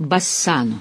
Бассану.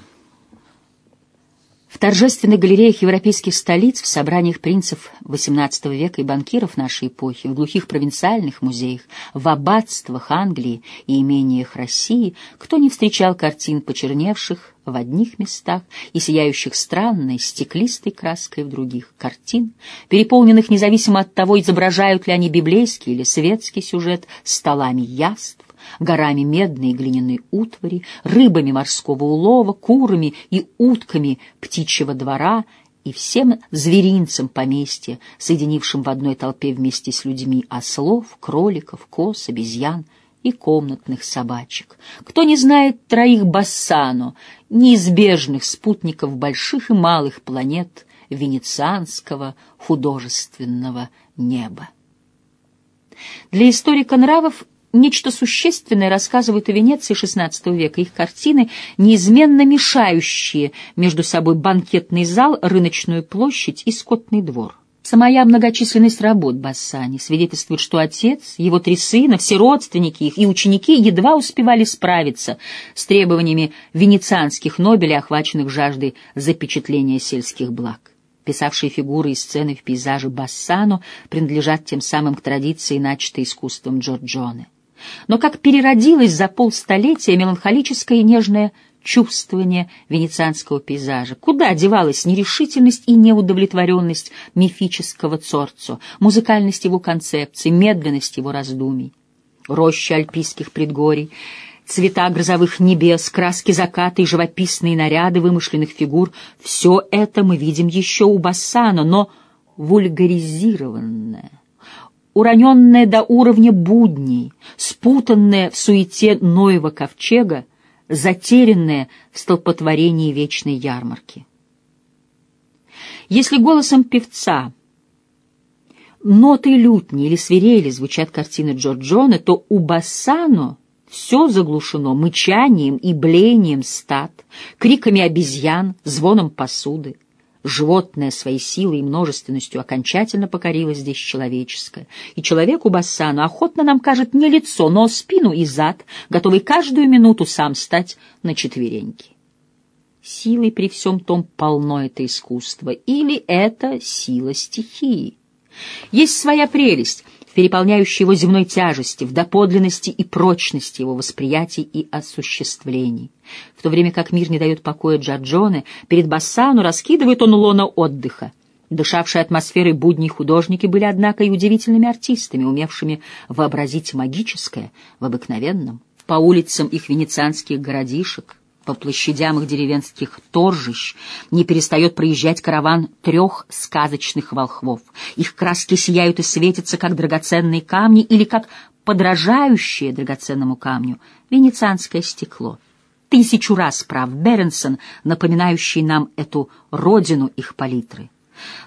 В торжественных галереях европейских столиц, в собраниях принцев XVIII века и банкиров нашей эпохи, в глухих провинциальных музеях, в аббатствах Англии и имениях России, кто не встречал картин почерневших в одних местах и сияющих странной стеклистой краской в других, картин, переполненных независимо от того, изображают ли они библейский или светский сюжет, столами яств, горами медной и глиняной утвари, рыбами морского улова, курами и утками птичьего двора и всем зверинцам поместья, соединившим в одной толпе вместе с людьми ослов, кроликов, коз, обезьян и комнатных собачек. Кто не знает троих Бассано, неизбежных спутников больших и малых планет венецианского художественного неба. Для историка нравов Нечто существенное рассказывают о Венеции XVI века, их картины, неизменно мешающие между собой банкетный зал, рыночную площадь и скотный двор. Самая многочисленность работ Бассани свидетельствует, что отец, его три сына, все родственники их и ученики едва успевали справиться с требованиями венецианских нобелей, охваченных жаждой запечатления сельских благ. Писавшие фигуры и сцены в пейзаже Бассано, принадлежат тем самым к традиции, начатой искусством Джорджоне но как переродилось за полстолетия меланхолическое и нежное чувствование венецианского пейзажа. Куда девалась нерешительность и неудовлетворенность мифического Цорцо, музыкальность его концепции, медленность его раздумий. Рощи альпийских предгорий, цвета грозовых небес, краски заката и живописные наряды вымышленных фигур — все это мы видим еще у Бассана, но вульгаризированное уроненная до уровня будней, спутанная в суете Ноева ковчега, затерянная в столпотворении вечной ярмарки. Если голосом певца ноты лютни или свирели звучат картины Джорджона, то у Бассано все заглушено мычанием и блеянием стад, криками обезьян, звоном посуды. Животное своей силой и множественностью окончательно покорило здесь человеческое, и человеку Бассану охотно нам кажет не лицо, но спину и зад, готовый каждую минуту сам стать на четвереньки. Силой при всем том полно это искусство, или это сила стихии. Есть своя прелесть — переполняющей его земной тяжести, в доподлинности и прочности его восприятий и осуществлений. В то время как мир не дает покоя Джаджоне, перед Бассану раскидывает он лона отдыха. Дышавшие атмосферой будней художники были, однако, и удивительными артистами, умевшими вообразить магическое в обыкновенном. По улицам их венецианских городишек, по площадям их деревенских торжищ не перестает проезжать караван трех сказочных волхвов. Их краски сияют и светятся, как драгоценные камни или как подражающее драгоценному камню венецианское стекло. Тысячу раз прав Беренсон, напоминающий нам эту родину их палитры.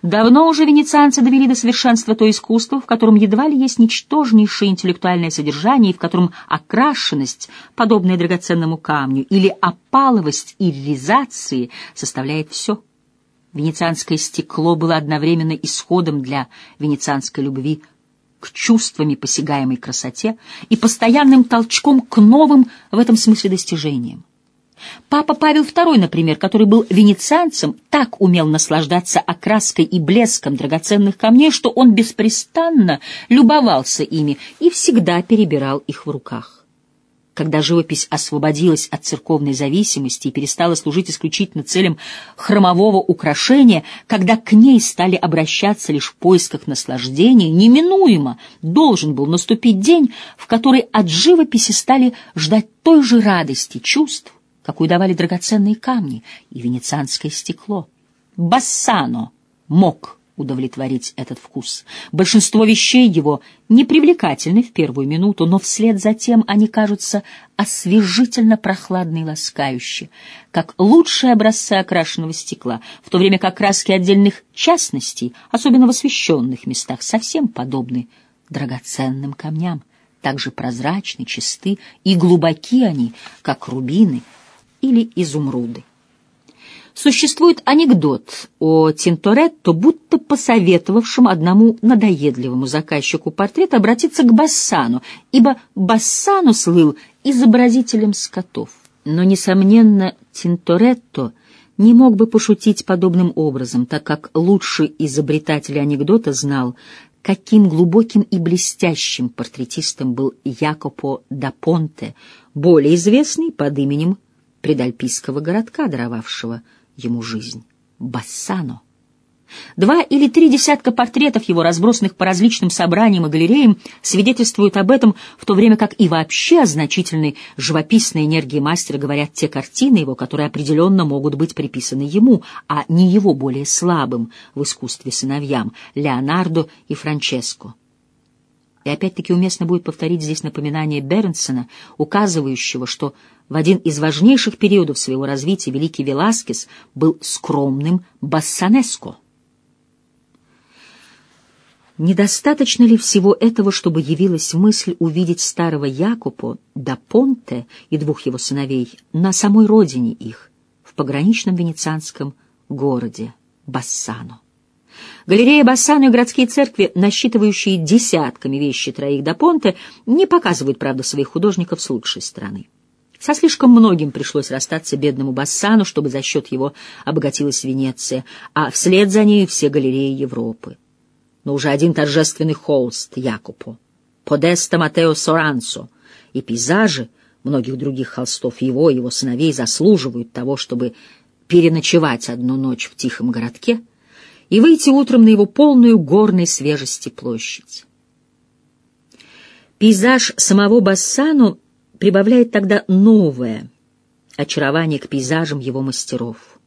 Давно уже венецианцы довели до совершенства то искусство, в котором едва ли есть ничтожнейшее интеллектуальное содержание и в котором окрашенность, подобная драгоценному камню, или опаловость ирризации составляет все. Венецианское стекло было одновременно исходом для венецианской любви к чувствами посягаемой красоте и постоянным толчком к новым в этом смысле достижениям. Папа Павел II, например, который был венецианцем, так умел наслаждаться окраской и блеском драгоценных камней, что он беспрестанно любовался ими и всегда перебирал их в руках. Когда живопись освободилась от церковной зависимости и перестала служить исключительно целям хромового украшения, когда к ней стали обращаться лишь в поисках наслаждения, неминуемо должен был наступить день, в который от живописи стали ждать той же радости чувств, какую давали драгоценные камни и венецианское стекло. Бассано мог удовлетворить этот вкус. Большинство вещей его непривлекательны в первую минуту, но вслед за тем они кажутся освежительно прохладные и ласкающие, как лучшие образцы окрашенного стекла, в то время как краски отдельных частностей, особенно в освещенных местах, совсем подобны драгоценным камням, также прозрачны, чисты и глубоки они, как рубины — или изумруды. Существует анекдот о Тинторетто, будто посоветовавшем одному надоедливому заказчику портрет обратиться к Бассану, ибо Бассану слыл изобразителем скотов. Но, несомненно, Тинторетто не мог бы пошутить подобным образом, так как лучший изобретатель анекдота знал, каким глубоким и блестящим портретистом был Якопо да Понте, более известный под именем предальпийского городка, даровавшего ему жизнь — Бассано. Два или три десятка портретов его, разбросанных по различным собраниям и галереям, свидетельствуют об этом, в то время как и вообще о значительной живописной энергии мастера говорят те картины его, которые определенно могут быть приписаны ему, а не его более слабым в искусстве сыновьям — Леонардо и Франческо. И опять-таки уместно будет повторить здесь напоминание Бернсона, указывающего, что в один из важнейших периодов своего развития великий Веласкес был скромным бассанеско. Недостаточно ли всего этого, чтобы явилась мысль увидеть старого Якупо да Понте и двух его сыновей на самой родине их, в пограничном венецианском городе Бассано? Галерея Бассано и городские церкви, насчитывающие десятками вещи троих да Понте, не показывают, правда, своих художников с лучшей стороны. Со слишком многим пришлось расстаться бедному Бассану, чтобы за счет его обогатилась Венеция, а вслед за ней все галереи Европы но уже один торжественный холст Якупо, Подеста Матео Сорансо и пейзажи многих других холстов его и его сыновей заслуживают того, чтобы переночевать одну ночь в тихом городке и выйти утром на его полную горной свежести площадь. Пейзаж самого Бассану прибавляет тогда новое очарование к пейзажам его мастеров.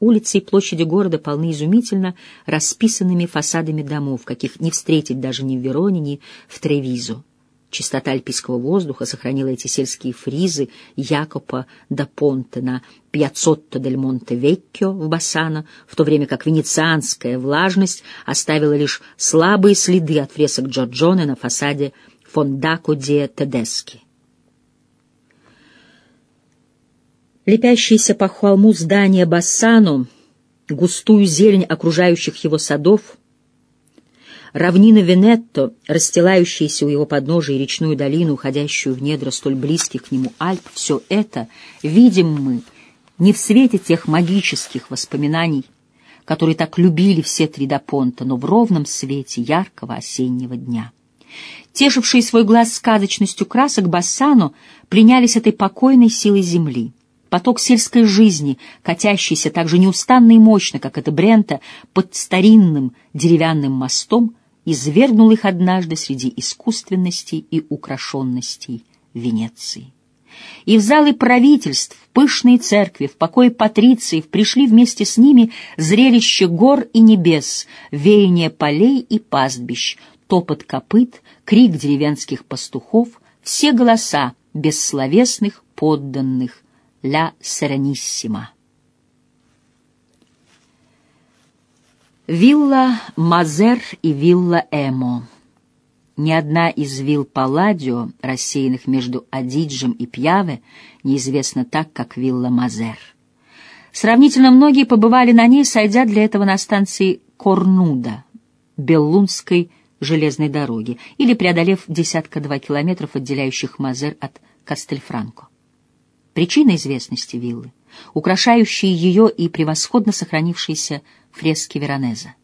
Улицы и площади города полны изумительно расписанными фасадами домов, каких не встретить даже ни в Вероне, ни в Тревизо. Чистота альпийского воздуха сохранила эти сельские фризы Якопа да Понте на Пьяцотто дель Монте Веккио в Бассано, в то время как венецианская влажность оставила лишь слабые следы от фресок Джорджоне на фасаде Фондако де Тедески. лепящиеся по холму здания Бассану, густую зелень окружающих его садов, равнина Венетто, расстилающиеся у его подножия и речную долину, уходящую в недра столь близких к нему Альп, все это видим мы не в свете тех магических воспоминаний, которые так любили все три Дапонта, но в ровном свете яркого осеннего дня. Тешившие свой глаз сказочностью красок Бассану пленялись этой покойной силой земли — Поток сельской жизни, катящийся так же неустанно и мощно, как это Брента, под старинным деревянным мостом, извергнул их однажды среди искусственностей и украшенностей Венеции. И в залы правительств, в пышные церкви, в покое патрициев пришли вместе с ними зрелище гор и небес, веяние полей и пастбищ, топот копыт, крик деревенских пастухов, все голоса бессловесных подданных «Ля Серениссима». Вилла Мазер и вилла Эмо. Ни одна из вилл Палладио, рассеянных между Адиджем и Пьяве, неизвестна так, как вилла Мазер. Сравнительно многие побывали на ней, сойдя для этого на станции Корнуда, Беллунской железной дороги, или преодолев десятка-два километров, отделяющих Мазер от Кастельфранко. Причина известности виллы — украшающие ее и превосходно сохранившиеся фрески Веронеза.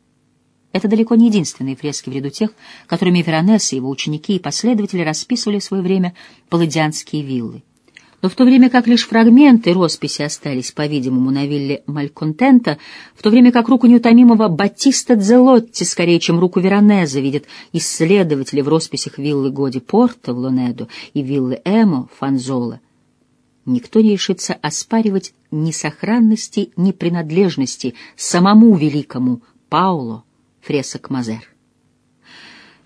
Это далеко не единственные фрески в ряду тех, которыми Веронез и его ученики и последователи расписывали в свое время палладианские виллы. Но в то время как лишь фрагменты росписи остались, по-видимому, на вилле Мальконтента, в то время как руку неутомимого Батиста Дзелотти, скорее, чем руку Веронеза, видят исследователи в росписях виллы Годи Порта в Лонедо и виллы Эмо Фанзола, никто не решится оспаривать ни сохранности, ни принадлежности самому великому Пауло фресок Мазер.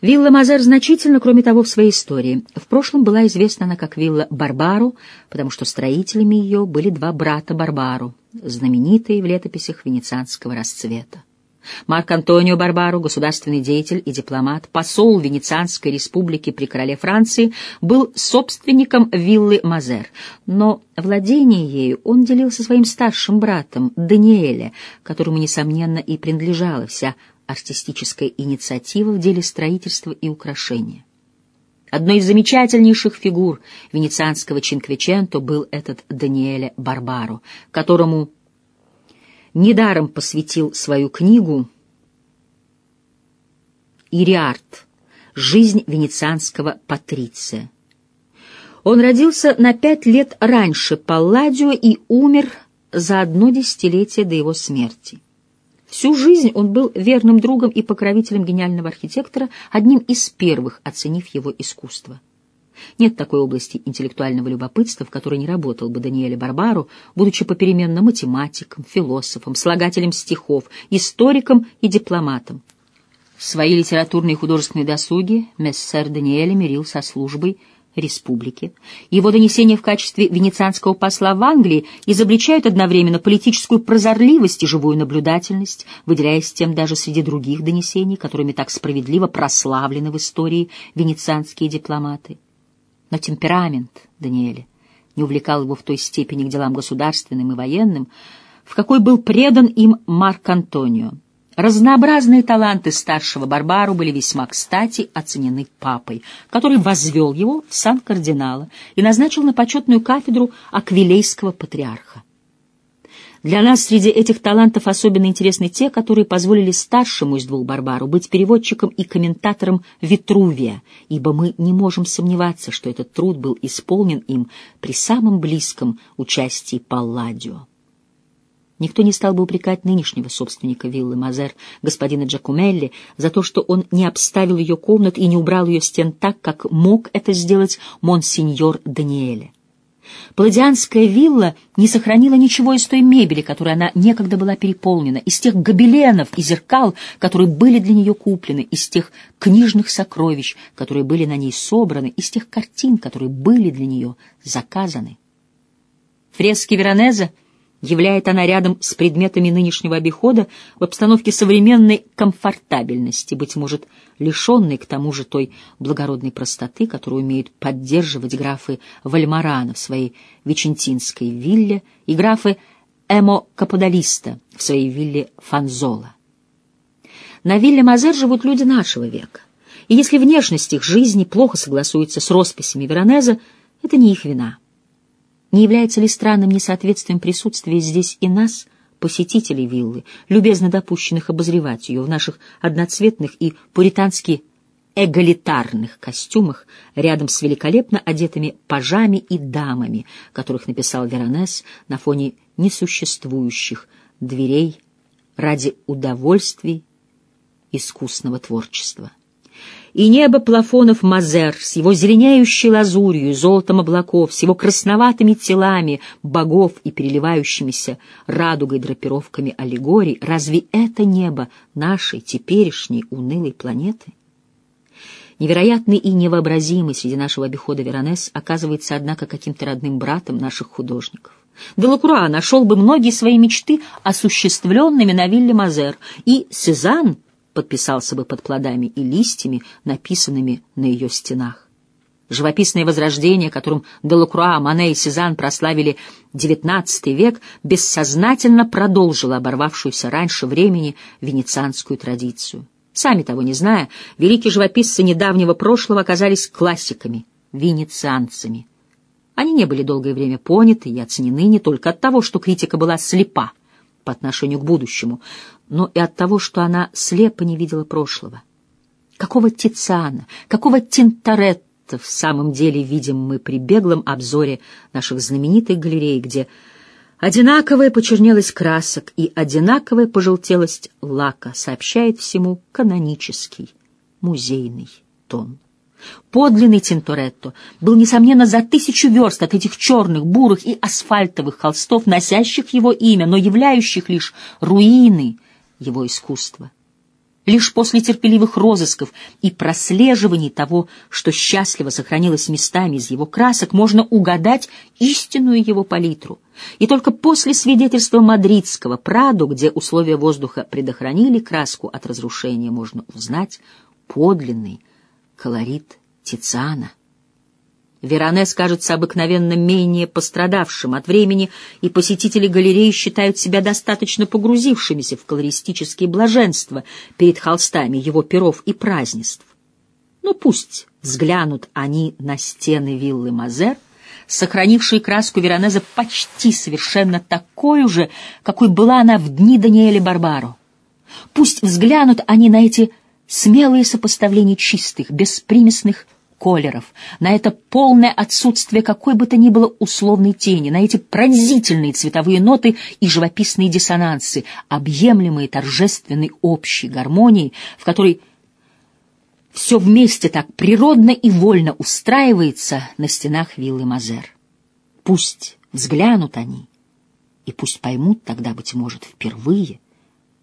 Вилла Мазер значительна, кроме того, в своей истории. В прошлом была известна она как вилла Барбаро, потому что строителями ее были два брата Барбаро, знаменитые в летописях венецианского расцвета. Марк Антонио Барбаро, государственный деятель и дипломат, посол Венецианской республики при короле Франции, был собственником виллы Мазер, но владение ею он делил со своим старшим братом Даниэле, которому, несомненно, и принадлежала вся артистическая инициатива в деле строительства и украшения. Одной из замечательнейших фигур венецианского Чинквиченто был этот Даниэле Барбаро, которому недаром посвятил свою книгу «Ириарт. Жизнь венецианского патриция». Он родился на пять лет раньше Палладио и умер за одно десятилетие до его смерти. Всю жизнь он был верным другом и покровителем гениального архитектора, одним из первых, оценив его искусство. Нет такой области интеллектуального любопытства, в которой не работал бы Даниэле Барбару, будучи попеременно математиком, философом, слагателем стихов, историком и дипломатом. Свои литературные и художественные досуги мессер Даниэле мирил со службой республики. Его донесения в качестве венецианского посла в Англии изобличают одновременно политическую прозорливость и живую наблюдательность, выделяясь тем даже среди других донесений, которыми так справедливо прославлены в истории венецианские дипломаты. Но темперамент Даниэля не увлекал его в той степени к делам государственным и военным, в какой был предан им Марк Антонио. Разнообразные таланты старшего Барбару были весьма кстати оценены папой, который возвел его в сан кардинала и назначил на почетную кафедру аквилейского патриарха. Для нас среди этих талантов особенно интересны те, которые позволили старшему из двух Барбару быть переводчиком и комментатором Витрувия, ибо мы не можем сомневаться, что этот труд был исполнен им при самом близком участии Палладио. Никто не стал бы упрекать нынешнего собственника виллы Мазер, господина Джакумелли, за то, что он не обставил ее комнат и не убрал ее стен так, как мог это сделать монсеньор Даниэле. Палладианская вилла не сохранила ничего из той мебели, которой она некогда была переполнена, из тех гобеленов и зеркал, которые были для нее куплены, из тех книжных сокровищ, которые были на ней собраны, из тех картин, которые были для нее заказаны. Фрески Веронеза — Являет она рядом с предметами нынешнего обихода в обстановке современной комфортабельности, быть может, лишенной к тому же той благородной простоты, которую умеют поддерживать графы Вальмарана в своей Вичентинской вилле и графы Эмо Каподалиста в своей вилле Фанзола. На вилле Мазер живут люди нашего века, и если внешность их жизни плохо согласуется с росписями Веронеза, это не их вина. Не является ли странным несоответствием присутствия здесь и нас, посетителей виллы, любезно допущенных обозревать ее в наших одноцветных и пуритански эгалитарных костюмах рядом с великолепно одетыми пажами и дамами, которых написал Веронес на фоне несуществующих дверей ради удовольствий искусного творчества и небо плафонов Мазер с его зеленеющей лазурью золотом облаков, с его красноватыми телами богов и переливающимися радугой драпировками аллегорий, разве это небо нашей теперешней унылой планеты? Невероятный и невообразимый среди нашего обихода Веронес оказывается, однако, каким-то родным братом наших художников. Делакруа нашел бы многие свои мечты осуществленными на вилле Мазер, и Сезанн подписался бы под плодами и листьями, написанными на ее стенах. Живописное возрождение, которым Делакруа, Мане и Сезанн прославили XIX век, бессознательно продолжило оборвавшуюся раньше времени венецианскую традицию. Сами того не зная, великие живописцы недавнего прошлого оказались классиками, венецианцами. Они не были долгое время поняты и оценены не только от того, что критика была слепа по отношению к будущему, но и от того, что она слепо не видела прошлого. Какого Тициана, какого Тинторетто в самом деле видим мы при беглом обзоре наших знаменитых галерей, где одинаковая почернелость красок и одинаковая пожелтелость лака сообщает всему канонический музейный тон. Подлинный Тинторетто был, несомненно, за тысячу верст от этих черных, бурых и асфальтовых холстов, носящих его имя, но являющих лишь руины — его искусства. Лишь после терпеливых розысков и прослеживаний того, что счастливо сохранилось местами из его красок, можно угадать истинную его палитру. И только после свидетельства мадридского Прадо, где условия воздуха предохранили краску от разрушения, можно узнать подлинный колорит Тициана. Веронес кажется обыкновенно менее пострадавшим от времени, и посетители галереи считают себя достаточно погрузившимися в колористические блаженства перед холстами его перов и празднеств. Но пусть взглянут они на стены виллы Мазер, сохранившие краску Веронеза почти совершенно такой же, какой была она в дни Даниэля Барбаро. Пусть взглянут они на эти смелые сопоставления чистых, беспримесных колеров, на это полное отсутствие какой бы то ни было условной тени, на эти пронзительные цветовые ноты и живописные диссонансы, объемлемые торжественной общей гармонией, в которой все вместе так природно и вольно устраивается на стенах виллы Мазер. Пусть взглянут они, и пусть поймут тогда, быть может, впервые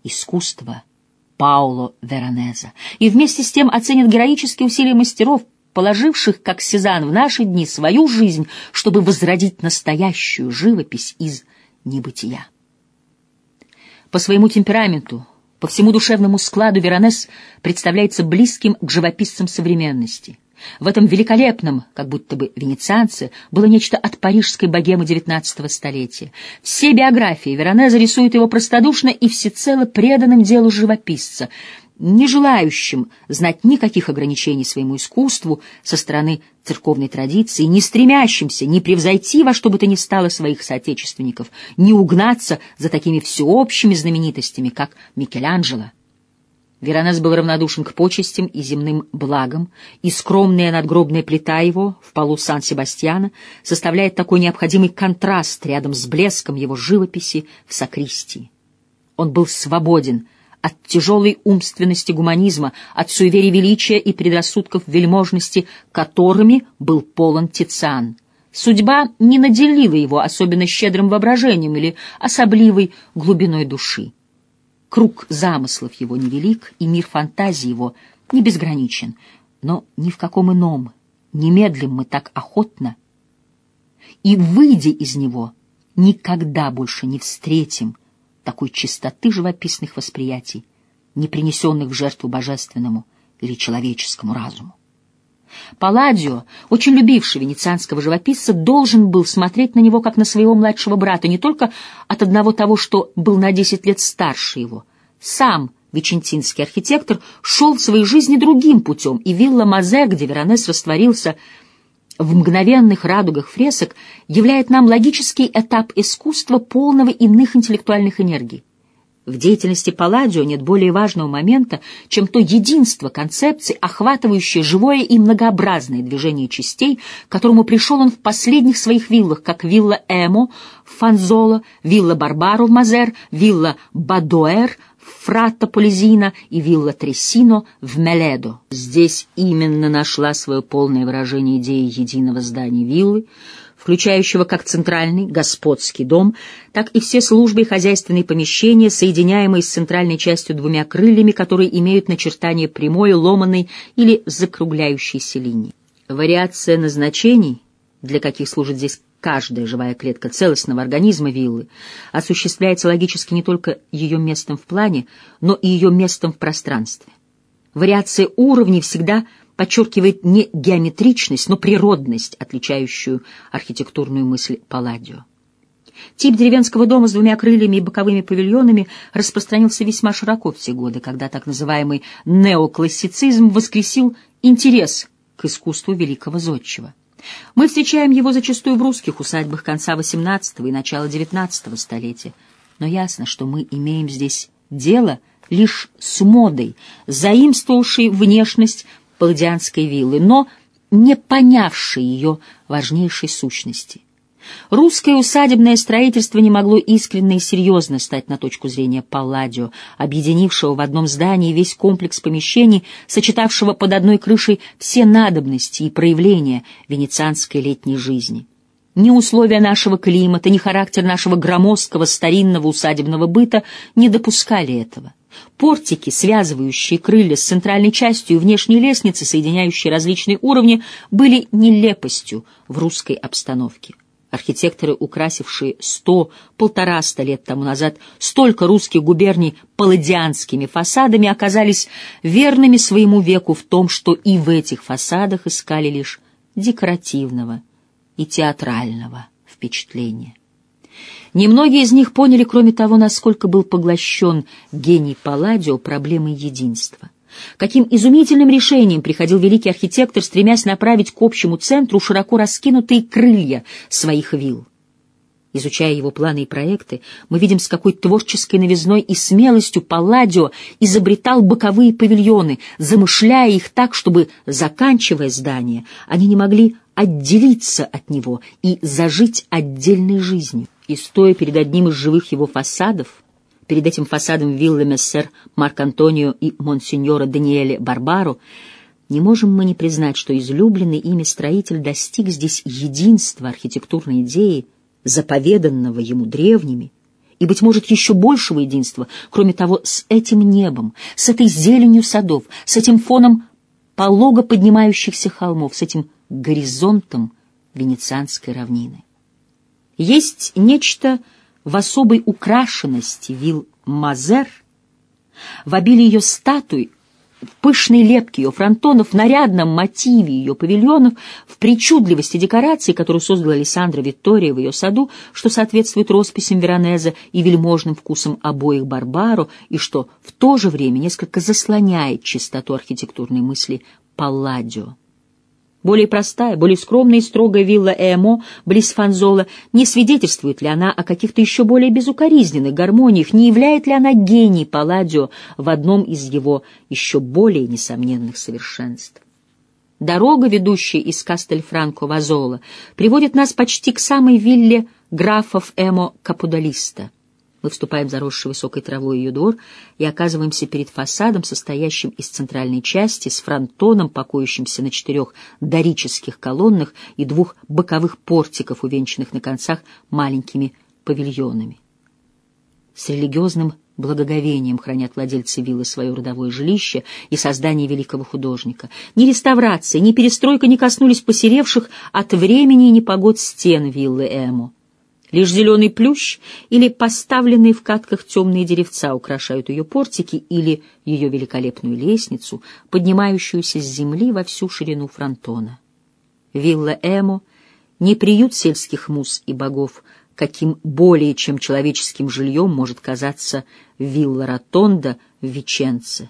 искусство Пауло Веронеза, и вместе с тем оценят героические усилия мастеров, положивших, как Сезанн, в наши дни свою жизнь, чтобы возродить настоящую живопись из небытия. По своему темпераменту, по всему душевному складу Веронес представляется близким к живописцам современности. В этом великолепном, как будто бы венецианце, было нечто от парижской богемы XIX столетия. Все биографии Веронеза рисуют его простодушно и всецело преданным делу живописца — не желающим знать никаких ограничений своему искусству со стороны церковной традиции, не стремящимся ни превзойти во что бы то ни стало своих соотечественников, не угнаться за такими всеобщими знаменитостями, как Микеланджело. Веронес был равнодушен к почестям и земным благам, и скромная надгробная плита его в полу Сан-Себастьяна составляет такой необходимый контраст рядом с блеском его живописи в сакристии. Он был свободен от тяжелой умственности гуманизма, от суеверий величия и предрассудков вельможности, которыми был полон Тициан. Судьба не наделила его особенно щедрым воображением или особливой глубиной души. Круг замыслов его невелик, и мир фантазии его не безграничен, но ни в каком ином не медлим мы так охотно, и, выйдя из него, никогда больше не встретим такой чистоты живописных восприятий, не принесенных в жертву божественному или человеческому разуму. Палладио, очень любивший венецианского живописца, должен был смотреть на него как на своего младшего брата, не только от одного того, что был на десять лет старше его. Сам Вичентинский архитектор шел в своей жизни другим путем, и вилла Мазе, где Веронес растворился в мгновенных радугах фресок являет нам логический этап искусства, полного иных интеллектуальных энергий. В деятельности Палладио нет более важного момента, чем то единство концепций, охватывающее живое и многообразное движение частей, к которому пришел он в последних своих виллах, как вилла Эмо в Фанзоло, вилла Барбаро в Мазер, вилла Бадуэр Фратто Полизина и вилла Трессино в Меледо. Здесь именно нашла свое полное выражение идеи единого здания виллы, включающего как центральный господский дом, так и все службы и хозяйственные помещения, соединяемые с центральной частью двумя крыльями, которые имеют начертание прямой, ломаной или закругляющейся линии. Вариация назначений, для каких служит здесь каждая живая клетка целостного организма виллы осуществляется логически не только ее местом в плане, но и ее местом в пространстве. Вариация уровней всегда подчеркивает не геометричность, но природность, отличающую архитектурную мысль Палладио. Тип деревенского дома с двумя крыльями и боковыми павильонами распространился весьма широко в те годы, когда так называемый неоклассицизм воскресил интерес к искусству великого зодчего. Мы встречаем его зачастую в русских усадьбах конца XVIII и начала XIX столетия, но ясно, что мы имеем здесь дело лишь с модой, заимствовавшей внешность палладианской виллы, но не понявшей ее важнейшей сущности. Русское усадебное строительство не могло искренне и серьезно стать на точку зрения Палладио, объединившего в одном здании весь комплекс помещений, сочетавшего под одной крышей все надобности и проявления венецианской летней жизни. Ни условия нашего климата, ни характер нашего громоздкого старинного усадебного быта не допускали этого. Портики, связывающие крылья с центральной частью и внешней лестницы, соединяющие различные уровни, были нелепостью в русской обстановке. Архитекторы, украсившие сто, полтораста лет тому назад столько русских губерний палладианскими фасадами, оказались верными своему веку в том, что и в этих фасадах искали лишь декоративного и театрального впечатления. Немногие из них поняли, кроме того, насколько был поглощен гений Палладио проблемой единства. Каким изумительным решением приходил великий архитектор, стремясь направить к общему центру широко раскинутые крылья своих вилл. Изучая его планы и проекты, мы видим, с какой творческой новизной и смелостью Палладио изобретал боковые павильоны, замышляя их так, чтобы, заканчивая здание, они не могли отделиться от него и зажить отдельной жизнью. И стоя перед одним из живых его фасадов, перед этим фасадом виллы Мессер Марк Антонио и Монсеньора Даниэле Барбаро, не можем мы не признать, что излюбленный ими строитель достиг здесь единства архитектурной идеи, заповеданного ему древними, и, быть может, еще большего единства, кроме того, с этим небом, с этой зеленью садов, с этим фоном полого поднимающихся холмов, с этим горизонтом венецианской равнины. Есть нечто в особой украшенности вилл Мазер, в обилии ее статуй, в пышной лепке ее фронтонов, в нарядном мотиве ее павильонов, в причудливости декораций, которую создала Александра Виктория в ее саду, что соответствует росписям Веронеза и вельможным вкусам обоих Барбаро, и что в то же время несколько заслоняет чистоту архитектурной мысли Палладио. Более простая, более скромная и строгая вилла Эмо близ Фанзола, не свидетельствует ли она о каких-то еще более безукоризненных гармониях, не являет ли она гений Палладио в одном из его еще более несомненных совершенств? Дорога, ведущая из Кастельфранко в Азола, приводит нас почти к самой вилле графов Эмо Капудалиста — мы вступаем в заросший высокой травой ее двор и оказываемся перед фасадом, состоящим из центральной части, с фронтоном, покоящимся на четырех дорических колоннах и двух боковых портиков, увенчанных на концах маленькими павильонами. С религиозным благоговением хранят владельцы виллы свое родовое жилище и создание великого художника. Ни реставрация, ни перестройка не коснулись посеревших от времени и непогод стен виллы Эмо. Лишь зеленый плющ или поставленные в катках темные деревца украшают ее портики или ее великолепную лестницу, поднимающуюся с земли во всю ширину фронтона. Вилла Эмо — не приют сельских мус и богов, каким более чем человеческим жильем может казаться вилла Ротонда в Веченце.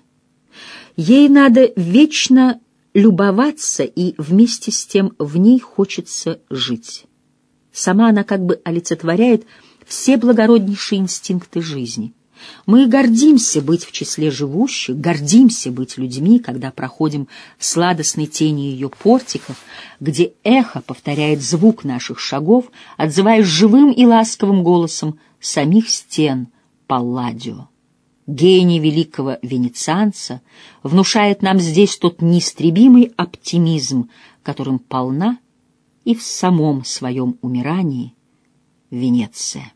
Ей надо вечно любоваться, и вместе с тем в ней хочется жить. Сама она как бы олицетворяет все благороднейшие инстинкты жизни. Мы гордимся быть в числе живущих, гордимся быть людьми, когда проходим в сладостной тени ее портиков, где эхо повторяет звук наших шагов, отзываясь живым и ласковым голосом самих стен Палладио. Гений великого венецианца внушает нам здесь тот неистребимый оптимизм, которым полна и в самом своем умирании Венеция.